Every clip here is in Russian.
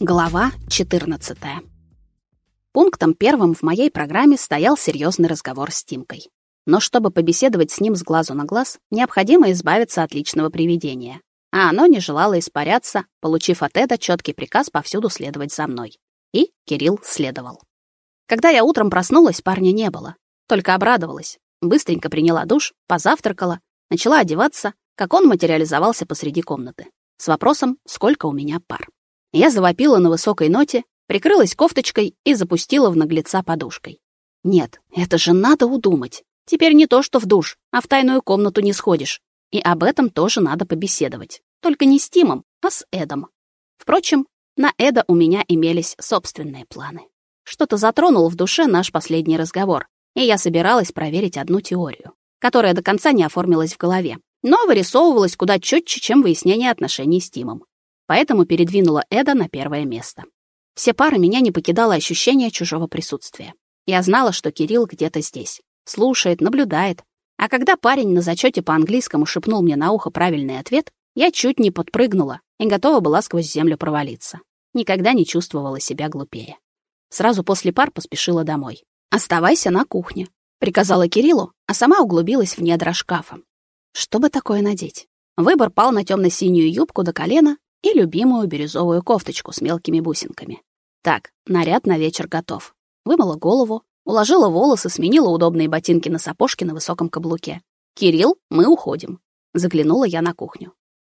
Глава 14. Пунктом первым в моей программе стоял серьезный разговор с Тимкой. Но чтобы побеседовать с ним с глазу на глаз, необходимо избавиться от личного привидения. А оно не желало испаряться, получив от Эда четкий приказ повсюду следовать за мной. И Кирилл следовал. Когда я утром проснулась, парня не было. Только обрадовалась. Быстренько приняла душ, позавтракала, начала одеваться, как он материализовался посреди комнаты. С вопросом, сколько у меня пар. Я завопила на высокой ноте, прикрылась кофточкой и запустила в наглеца подушкой. Нет, это же надо удумать. Теперь не то, что в душ, а в тайную комнату не сходишь. И об этом тоже надо побеседовать. Только не с Тимом, а с Эдом. Впрочем, на Эда у меня имелись собственные планы. Что-то затронул в душе наш последний разговор, и я собиралась проверить одну теорию, которая до конца не оформилась в голове, но вырисовывалась куда четче, чем выяснение отношений с Тимом поэтому передвинула Эда на первое место. Все пары меня не покидало ощущение чужого присутствия. Я знала, что Кирилл где-то здесь, слушает, наблюдает. А когда парень на зачете по английскому шепнул мне на ухо правильный ответ, я чуть не подпрыгнула и готова была сквозь землю провалиться. Никогда не чувствовала себя глупее. Сразу после пар поспешила домой. «Оставайся на кухне», — приказала Кириллу, а сама углубилась в недра шкафа. Что бы такое надеть? Выбор пал на темно синюю юбку до колена и любимую бирюзовую кофточку с мелкими бусинками. Так, наряд на вечер готов. Вымыла голову, уложила волосы, сменила удобные ботинки на сапожки на высоком каблуке. «Кирилл, мы уходим». Заглянула я на кухню.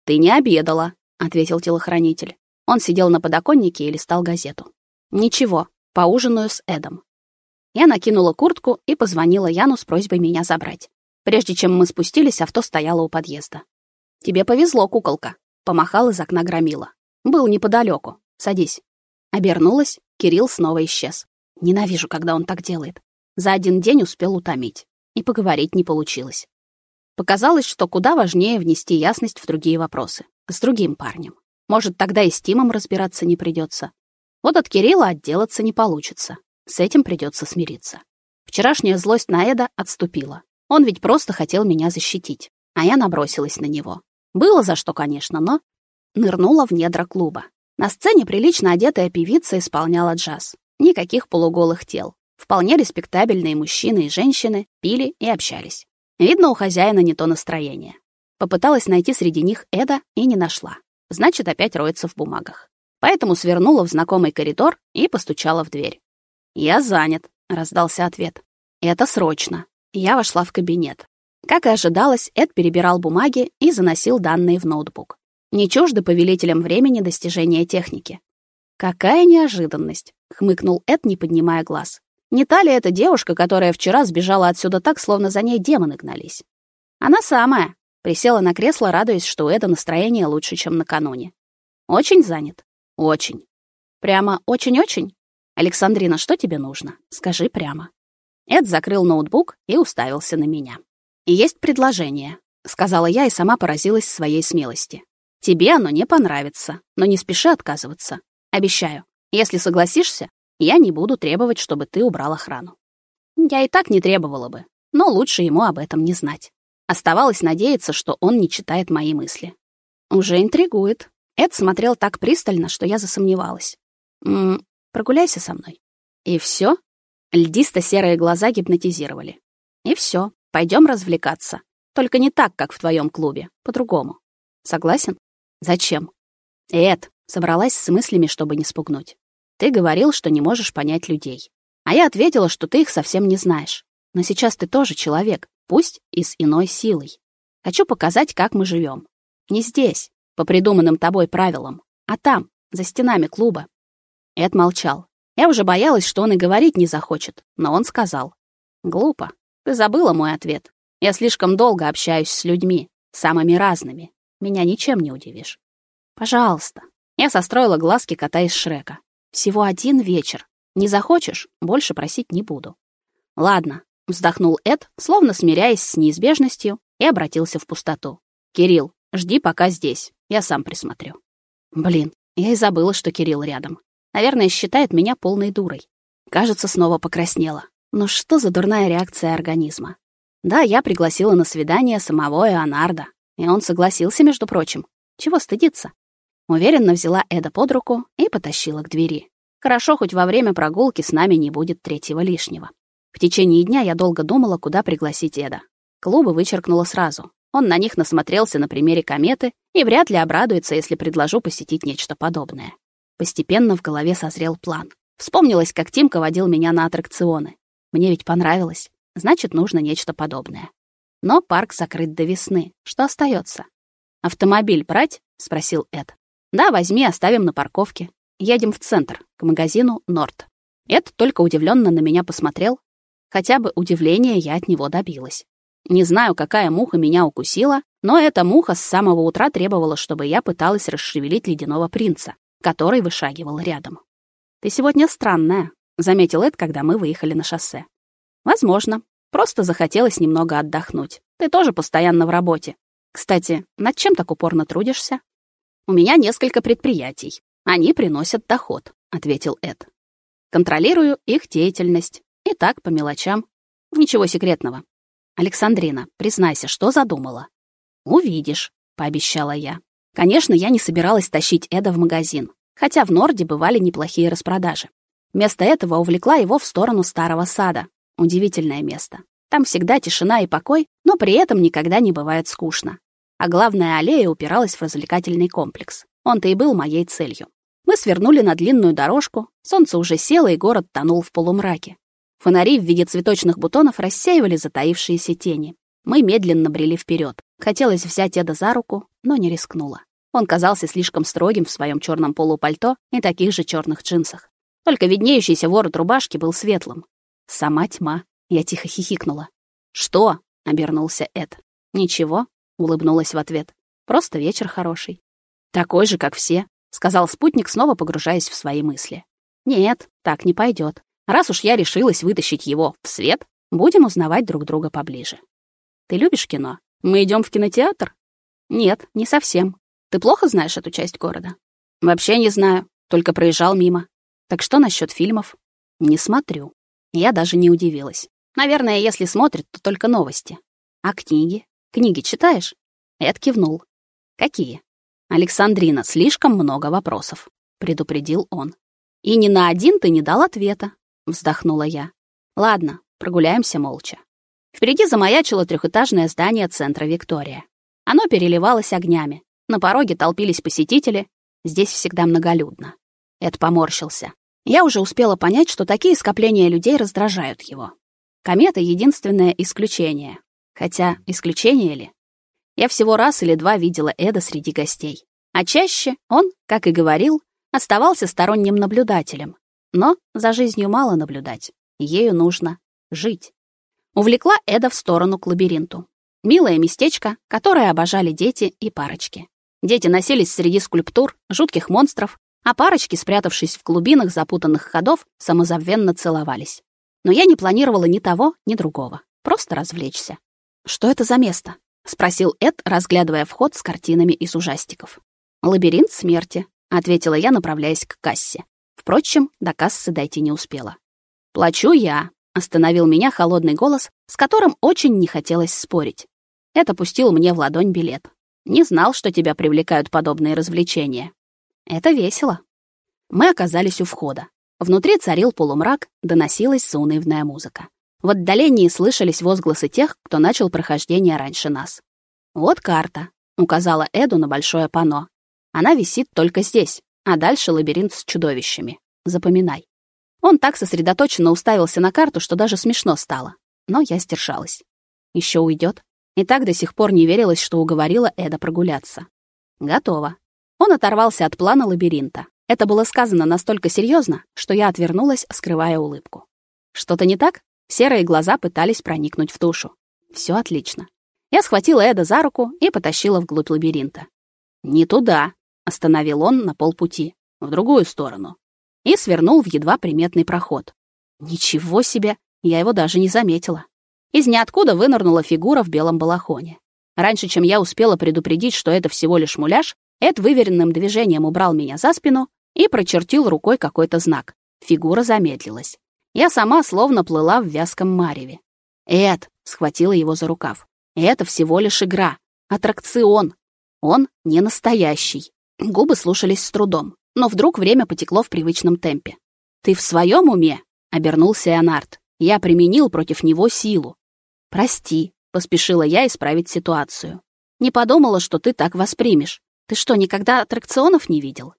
«Ты не обедала», — ответил телохранитель. Он сидел на подоконнике и листал газету. «Ничего, поужинаю с Эдом». Я накинула куртку и позвонила Яну с просьбой меня забрать. Прежде чем мы спустились, авто стояло у подъезда. «Тебе повезло, куколка», Помахал из окна громила. Был неподалеку. Садись. Обернулась, Кирилл снова исчез. Ненавижу, когда он так делает. За один день успел утомить. И поговорить не получилось. Показалось, что куда важнее внести ясность в другие вопросы. С другим парнем. Может, тогда и с Тимом разбираться не придется. Вот от Кирилла отделаться не получится. С этим придется смириться. Вчерашняя злость на Эда отступила. Он ведь просто хотел меня защитить. А я набросилась на него. Было за что, конечно, но нырнула в недра клуба. На сцене прилично одетая певица исполняла джаз. Никаких полуголых тел. Вполне респектабельные мужчины и женщины пили и общались. Видно, у хозяина не то настроение. Попыталась найти среди них Эда и не нашла. Значит, опять роется в бумагах. Поэтому свернула в знакомый коридор и постучала в дверь. «Я занят», — раздался ответ. «Это срочно». Я вошла в кабинет. Как и ожидалось, Эд перебирал бумаги и заносил данные в ноутбук. Не чужды повелителям времени достижения техники. «Какая неожиданность!» — хмыкнул Эд, не поднимая глаз. «Не та ли эта девушка, которая вчера сбежала отсюда так, словно за ней демоны гнались?» «Она самая!» — присела на кресло, радуясь, что у Эда настроение лучше, чем накануне. «Очень занят?» «Очень». «Прямо очень-очень?» «Александрина, что тебе нужно? Скажи прямо». Эд закрыл ноутбук и уставился на меня. И есть предложение, сказала я и сама поразилась своей смелости. Тебе оно не понравится, но не спеши отказываться. Обещаю, если согласишься, я не буду требовать, чтобы ты убрал охрану. Я и так не требовала бы, но лучше ему об этом не знать. Оставалось надеяться, что он не читает мои мысли. Уже интригует. Эд смотрел так пристально, что я засомневалась. «М -м, прогуляйся со мной. И все? Льдисто-серые глаза гипнотизировали. И все. Пойдем развлекаться. Только не так, как в твоем клубе. По-другому. Согласен? Зачем? Эд, собралась с мыслями, чтобы не спугнуть. Ты говорил, что не можешь понять людей. А я ответила, что ты их совсем не знаешь. Но сейчас ты тоже человек, пусть и с иной силой. Хочу показать, как мы живем. Не здесь, по придуманным тобой правилам, а там, за стенами клуба. Эд молчал. Я уже боялась, что он и говорить не захочет, но он сказал. Глупо. Ты забыла мой ответ. Я слишком долго общаюсь с людьми, самыми разными. Меня ничем не удивишь. Пожалуйста. Я состроила глазки кота из Шрека. Всего один вечер. Не захочешь, больше просить не буду. Ладно, вздохнул Эд, словно смиряясь с неизбежностью, и обратился в пустоту. Кирилл, жди пока здесь. Я сам присмотрю. Блин, я и забыла, что Кирилл рядом. Наверное, считает меня полной дурой. Кажется, снова покраснела. Но что за дурная реакция организма? Да, я пригласила на свидание самого Эонарда, и он согласился, между прочим. Чего стыдиться? Уверенно взяла Эда под руку и потащила к двери. Хорошо, хоть во время прогулки с нами не будет третьего лишнего. В течение дня я долго думала, куда пригласить Эда. Клубы вычеркнула сразу. Он на них насмотрелся на примере кометы и вряд ли обрадуется, если предложу посетить нечто подобное. Постепенно в голове созрел план. Вспомнилось, как Тимка водил меня на аттракционы. Мне ведь понравилось. Значит, нужно нечто подобное. Но парк закрыт до весны. Что остается? Автомобиль брать? спросил Эд. Да, возьми, оставим на парковке. Едем в центр, к магазину Норд. Эд только удивленно на меня посмотрел. Хотя бы удивления я от него добилась. Не знаю, какая муха меня укусила, но эта муха с самого утра требовала, чтобы я пыталась расшевелить ледяного принца, который вышагивал рядом. «Ты сегодня странная», — заметил Эд, когда мы выехали на шоссе. «Возможно. Просто захотелось немного отдохнуть. Ты тоже постоянно в работе. Кстати, над чем так упорно трудишься?» «У меня несколько предприятий. Они приносят доход», — ответил Эд. «Контролирую их деятельность. И так, по мелочам. Ничего секретного. Александрина, признайся, что задумала? Увидишь, пообещала я. Конечно, я не собиралась тащить Эда в магазин, хотя в Норде бывали неплохие распродажи. Вместо этого увлекла его в сторону старого сада. Удивительное место. Там всегда тишина и покой, но при этом никогда не бывает скучно. А главная аллея упиралась в развлекательный комплекс. Он-то и был моей целью. Мы свернули на длинную дорожку, солнце уже село, и город тонул в полумраке. Фонари в виде цветочных бутонов рассеивали затаившиеся тени. Мы медленно брели вперед. Хотелось взять Эда за руку, но не рискнула. Он казался слишком строгим в своем черном полупальто и таких же черных джинсах. Только виднеющийся ворот рубашки был светлым. Сама тьма. Я тихо хихикнула. «Что?» — обернулся Эд. «Ничего», — улыбнулась в ответ. «Просто вечер хороший». «Такой же, как все», — сказал спутник, снова погружаясь в свои мысли. «Нет, так не пойдет. Раз уж я решилась вытащить его в свет, будем узнавать друг друга поближе. Ты любишь кино? Мы идем в кинотеатр? Нет, не совсем. Ты плохо знаешь эту часть города? Вообще не знаю, только проезжал мимо. Так что насчет фильмов? Не смотрю. Я даже не удивилась. Наверное, если смотрит, то только новости. А книги? Книги читаешь? Эд кивнул. Какие? Александрина, слишком много вопросов, предупредил он. И ни на один ты не дал ответа вздохнула я. Ладно, прогуляемся молча. Впереди замаячило трехэтажное здание центра Виктория. Оно переливалось огнями. На пороге толпились посетители. Здесь всегда многолюдно. Эд поморщился. Я уже успела понять, что такие скопления людей раздражают его. Комета — единственное исключение. Хотя, исключение ли? Я всего раз или два видела Эда среди гостей. А чаще он, как и говорил, оставался сторонним наблюдателем, но за жизнью мало наблюдать. Ею нужно жить. Увлекла Эда в сторону к лабиринту. Милое местечко, которое обожали дети и парочки. Дети носились среди скульптур, жутких монстров, а парочки, спрятавшись в глубинах запутанных ходов, самозабвенно целовались. Но я не планировала ни того, ни другого. Просто развлечься. «Что это за место?» — спросил Эд, разглядывая вход с картинами из ужастиков. «Лабиринт смерти», — ответила я, направляясь к кассе. Впрочем, до кассы дойти не успела. «Плачу я», — остановил меня холодный голос, с которым очень не хотелось спорить. Это пустил мне в ладонь билет. Не знал, что тебя привлекают подобные развлечения. Это весело. Мы оказались у входа. Внутри царил полумрак, доносилась заунывная музыка. В отдалении слышались возгласы тех, кто начал прохождение раньше нас. «Вот карта», — указала Эду на большое панно. «Она висит только здесь, а дальше лабиринт с чудовищами. Запоминай. Он так сосредоточенно уставился на карту, что даже смешно стало. Но я сдержалась. Еще уйдет. И так до сих пор не верилось, что уговорила Эда прогуляться. Готово. Он оторвался от плана лабиринта. Это было сказано настолько серьезно, что я отвернулась, скрывая улыбку. Что-то не так? Серые глаза пытались проникнуть в душу. Все отлично. Я схватила Эда за руку и потащила вглубь лабиринта. «Не туда», Остановил он на полпути, в другую сторону, и свернул в едва приметный проход. Ничего себе, я его даже не заметила. Из ниоткуда вынырнула фигура в белом балахоне. Раньше, чем я успела предупредить, что это всего лишь муляж, Эд выверенным движением убрал меня за спину и прочертил рукой какой-то знак. Фигура замедлилась. Я сама словно плыла в вязком мареве. «Эд!» — схватила его за рукав. «Это всего лишь игра. Аттракцион. Он не настоящий. Губы слушались с трудом, но вдруг время потекло в привычном темпе. «Ты в своем уме?» — обернулся Ионард. «Я применил против него силу». «Прости», — поспешила я исправить ситуацию. «Не подумала, что ты так воспримешь. Ты что, никогда аттракционов не видел?»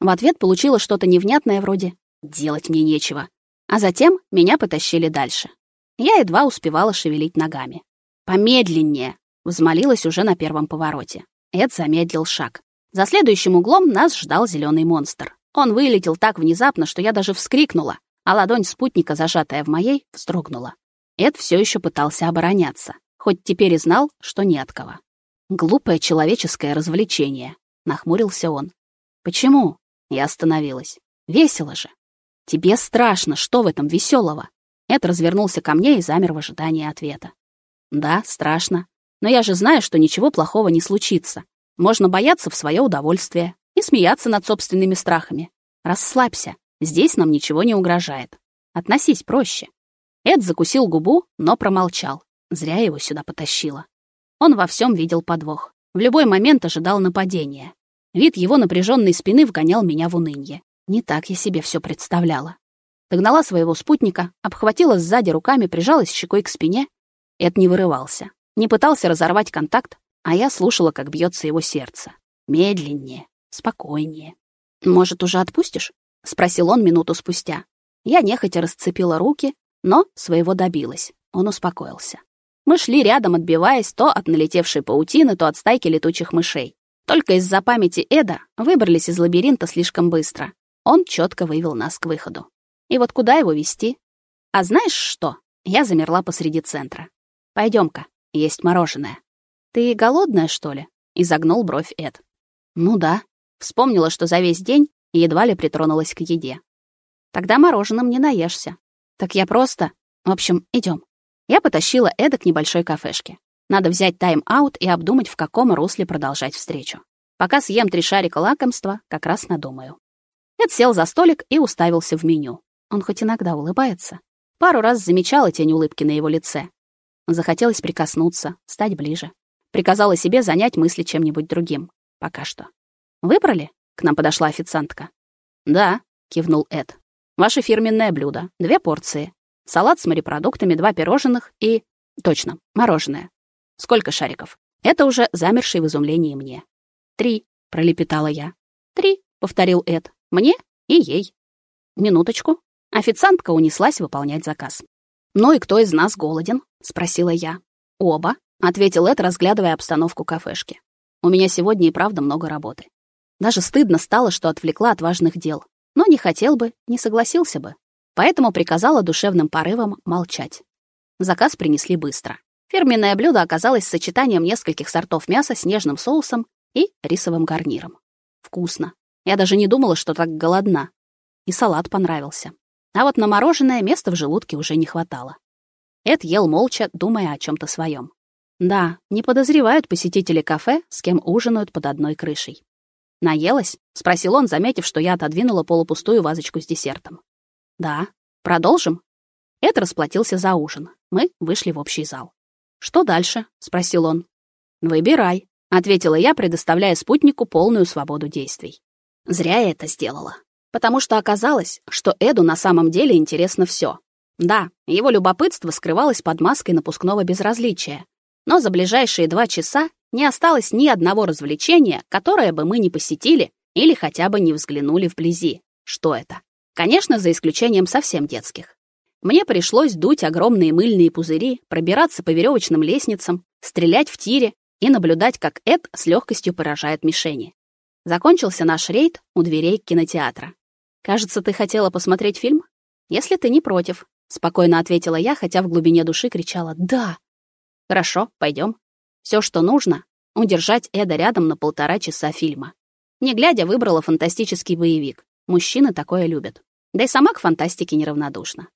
В ответ получила что-то невнятное вроде «делать мне нечего». А затем меня потащили дальше. Я едва успевала шевелить ногами. «Помедленнее!» — взмолилась уже на первом повороте. Эд замедлил шаг. За следующим углом нас ждал зеленый монстр. Он вылетел так внезапно, что я даже вскрикнула, а ладонь спутника, зажатая в моей, вздрогнула. Эд все еще пытался обороняться, хоть теперь и знал, что не от кого. «Глупое человеческое развлечение», — нахмурился он. «Почему?» — я остановилась. «Весело же». «Тебе страшно, что в этом веселого? Эд развернулся ко мне и замер в ожидании ответа. «Да, страшно. Но я же знаю, что ничего плохого не случится. Можно бояться в свое удовольствие и смеяться над собственными страхами. Расслабься, здесь нам ничего не угрожает. Относись проще». Эд закусил губу, но промолчал. Зря его сюда потащило. Он во всем видел подвох. В любой момент ожидал нападения. Вид его напряженной спины вгонял меня в уныние. Не так я себе все представляла. Догнала своего спутника, обхватила сзади руками, прижалась щекой к спине. Эд не вырывался, не пытался разорвать контакт, а я слушала, как бьется его сердце. Медленнее, спокойнее. «Может, уже отпустишь?» — спросил он минуту спустя. Я нехотя расцепила руки, но своего добилась. Он успокоился. Мы шли рядом, отбиваясь то от налетевшей паутины, то от стайки летучих мышей. Только из-за памяти Эда выбрались из лабиринта слишком быстро. Он четко вывел нас к выходу. И вот куда его вести? А знаешь что? Я замерла посреди центра. Пойдем-ка, есть мороженое. Ты голодная, что ли? Изогнул бровь Эд. Ну да. Вспомнила, что за весь день едва ли притронулась к еде. Тогда мороженым не наешься. Так я просто... В общем, идем. Я потащила Эда к небольшой кафешке. Надо взять тайм-аут и обдумать, в каком русле продолжать встречу. Пока съем три шарика лакомства, как раз надумаю. Эд сел за столик и уставился в меню. Он хоть иногда улыбается. Пару раз замечала тень улыбки на его лице. Захотелось прикоснуться, стать ближе. Приказала себе занять мысли чем-нибудь другим. Пока что. «Выбрали?» — к нам подошла официантка. «Да», — кивнул Эд. «Ваше фирменное блюдо. Две порции. Салат с морепродуктами, два пирожных и... Точно, мороженое. Сколько шариков?» Это уже замерший в изумлении мне. «Три», — пролепетала я. «Три», — повторил Эд. «Мне и ей». «Минуточку», Официантка унеслась выполнять заказ. «Ну и кто из нас голоден?» — спросила я. «Оба», — ответил Эд, разглядывая обстановку кафешки. «У меня сегодня и правда много работы. Даже стыдно стало, что отвлекла от важных дел. Но не хотел бы, не согласился бы. Поэтому приказала душевным порывом молчать. Заказ принесли быстро. Фирменное блюдо оказалось сочетанием нескольких сортов мяса с нежным соусом и рисовым гарниром. Вкусно. Я даже не думала, что так голодна. И салат понравился. А вот на мороженое места в желудке уже не хватало. Эд ел молча, думая о чем то своем. Да, не подозревают посетители кафе, с кем ужинают под одной крышей. «Наелась?» — спросил он, заметив, что я отодвинула полупустую вазочку с десертом. «Да. Продолжим?» Эд расплатился за ужин. Мы вышли в общий зал. «Что дальше?» — спросил он. «Выбирай», — ответила я, предоставляя спутнику полную свободу действий. Зря я это сделала потому что оказалось, что Эду на самом деле интересно все. Да, его любопытство скрывалось под маской напускного безразличия, но за ближайшие два часа не осталось ни одного развлечения, которое бы мы не посетили или хотя бы не взглянули вблизи. Что это? Конечно, за исключением совсем детских. Мне пришлось дуть огромные мыльные пузыри, пробираться по веревочным лестницам, стрелять в тире и наблюдать, как Эд с легкостью поражает мишени. Закончился наш рейд у дверей кинотеатра. «Кажется, ты хотела посмотреть фильм? Если ты не против», — спокойно ответила я, хотя в глубине души кричала «да». «Хорошо, пойдем. Все, что нужно — удержать Эда рядом на полтора часа фильма». Не глядя, выбрала фантастический боевик. Мужчины такое любят. Да и сама к фантастике неравнодушна.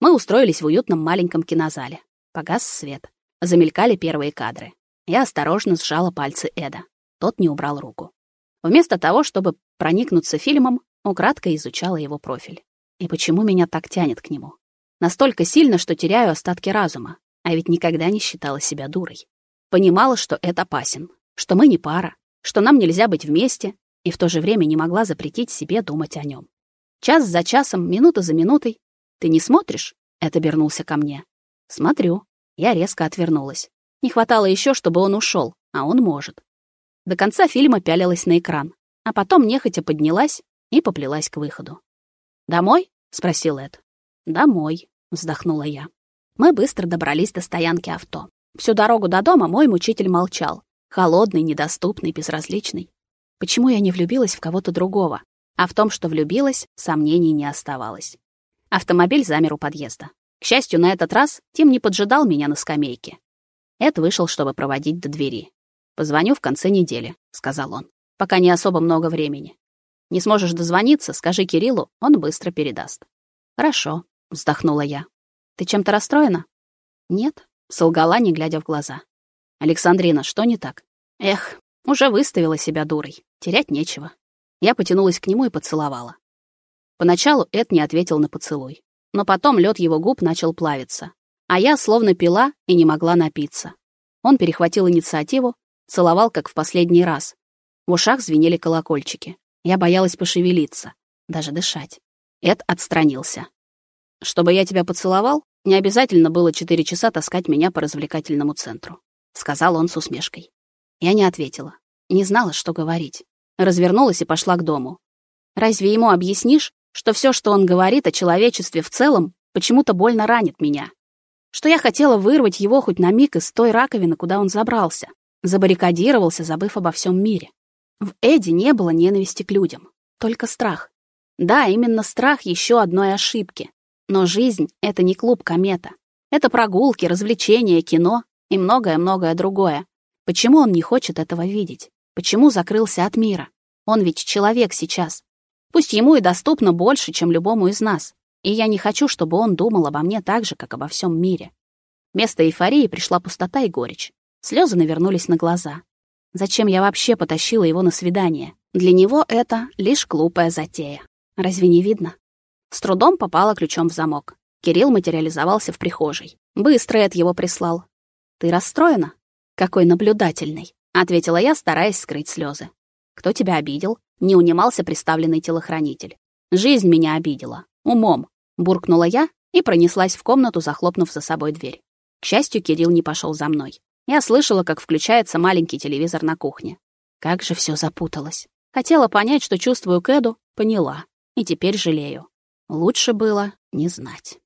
Мы устроились в уютном маленьком кинозале. Погас свет. Замелькали первые кадры. Я осторожно сжала пальцы Эда. Тот не убрал руку. Вместо того, чтобы проникнуться фильмом, Украдкой изучала его профиль. И почему меня так тянет к нему? Настолько сильно, что теряю остатки разума. А ведь никогда не считала себя дурой. Понимала, что это опасен, что мы не пара, что нам нельзя быть вместе, и в то же время не могла запретить себе думать о нем. Час за часом, минута за минутой. «Ты не смотришь?» — это обернулся ко мне. «Смотрю». Я резко отвернулась. Не хватало еще, чтобы он ушел, а он может. До конца фильма пялилась на экран, а потом нехотя поднялась и поплелась к выходу. «Домой?» — спросил Эд. «Домой», — вздохнула я. Мы быстро добрались до стоянки авто. Всю дорогу до дома мой мучитель молчал. Холодный, недоступный, безразличный. Почему я не влюбилась в кого-то другого? А в том, что влюбилась, сомнений не оставалось. Автомобиль замер у подъезда. К счастью, на этот раз Тим не поджидал меня на скамейке. Эд вышел, чтобы проводить до двери. «Позвоню в конце недели», — сказал он. «Пока не особо много времени. Не сможешь дозвониться, скажи Кириллу, он быстро передаст». «Хорошо», — вздохнула я. «Ты чем-то расстроена?» «Нет», — солгала, не глядя в глаза. «Александрина, что не так?» «Эх, уже выставила себя дурой. Терять нечего». Я потянулась к нему и поцеловала. Поначалу Эд не ответил на поцелуй. Но потом лед его губ начал плавиться. А я словно пила и не могла напиться. Он перехватил инициативу, целовал, как в последний раз. В ушах звенели колокольчики. Я боялась пошевелиться, даже дышать. Эд отстранился. «Чтобы я тебя поцеловал, не обязательно было четыре часа таскать меня по развлекательному центру», — сказал он с усмешкой. Я не ответила. Не знала, что говорить. Развернулась и пошла к дому. Разве ему объяснишь, что все, что он говорит о человечестве в целом, почему-то больно ранит меня? Что я хотела вырвать его хоть на миг из той раковины, куда он забрался, забаррикадировался, забыв обо всем мире. В Эдди не было ненависти к людям, только страх. Да, именно страх еще одной ошибки, но жизнь — это не клуб комета. Это прогулки, развлечения, кино и многое-многое другое. Почему он не хочет этого видеть? Почему закрылся от мира? Он ведь человек сейчас. Пусть ему и доступно больше, чем любому из нас. И я не хочу, чтобы он думал обо мне так же, как обо всем мире. Вместо эйфории пришла пустота и горечь. Слезы навернулись на глаза. Зачем я вообще потащила его на свидание? Для него это лишь глупая затея. Разве не видно? С трудом попала ключом в замок. Кирилл материализовался в прихожей. Быстро Эд его прислал. «Ты расстроена?» «Какой наблюдательный», — ответила я, стараясь скрыть слезы. «Кто тебя обидел?» — не унимался представленный телохранитель. «Жизнь меня обидела. Умом», — буркнула я и пронеслась в комнату, захлопнув за собой дверь. К счастью, Кирилл не пошел за мной. Я слышала, как включается маленький телевизор на кухне. Как же все запуталось. Хотела понять, что чувствую к поняла. И теперь жалею. Лучше было не знать.